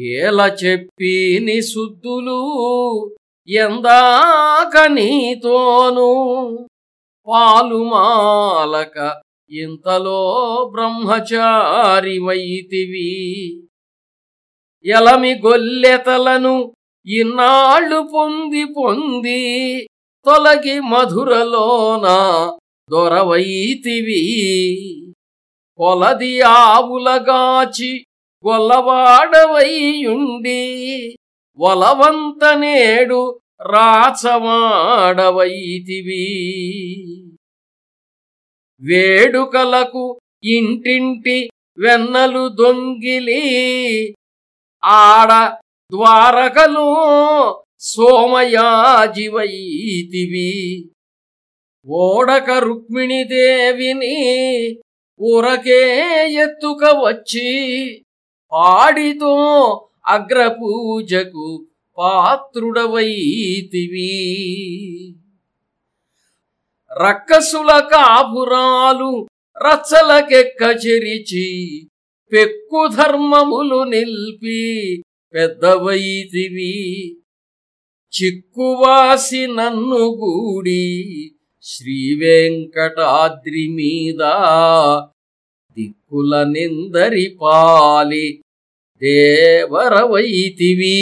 ఏల చెప్పిని శుద్ధులు ఎందాక నీతోను? పాలుమాలక ఇంతలో బ్రహ్మచారివైతివి ఎలమి గొల్లెతలను ఇన్నాళ్ళు పొంది పొంది తొలగి మధురలోన దొరవైతివి. కొలది ఆవులగాచి గొల్లవాడవైయుండి వలవంత నేడు రాచవాడవైతివి. వేడుకలకు ఇంటింటి వెన్నలు దొంగిలి ఆడ ద్వారకలు సోమయాజివైతివి. ఓడక రుక్మిణిదేవిని ఉరకే ఎత్తుక వచ్చి పాడితో అగ్రపూజకు పాత్రుడవైతివి. రక్కసుల కాపురాలు రచ్చలకెక్కచెరిచి పెక్కు ధర్మములు నిల్పి పెద్దవైతివి. చిక్కువాసి నన్ను గూడి శ్రీ వెంకటాద్రి మీద దిక్కుల నిందరి పాలి దేవరవైతివి